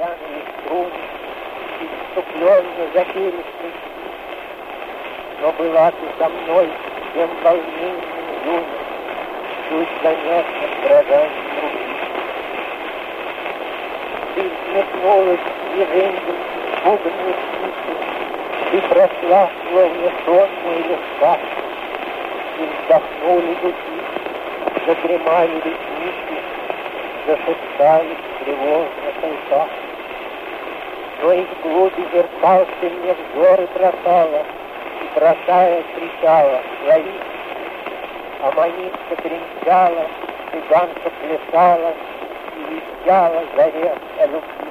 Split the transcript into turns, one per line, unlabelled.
грянули струны, Иступленно смычки. Но была ты со мной тем волнением юным, Чуть заметно дрожанием руки. Ты взметнулась движением испуганной птицы, Ты прошла, словно сонная легка, И вздохнули духи, задремали ресницы, Зашептались тревожно толпа. Но из глуби зеркал ты мне взоры бросала, И, бросая, кричала, лови. А манитка тренчала, цыганка плясала И вещала заре о любви.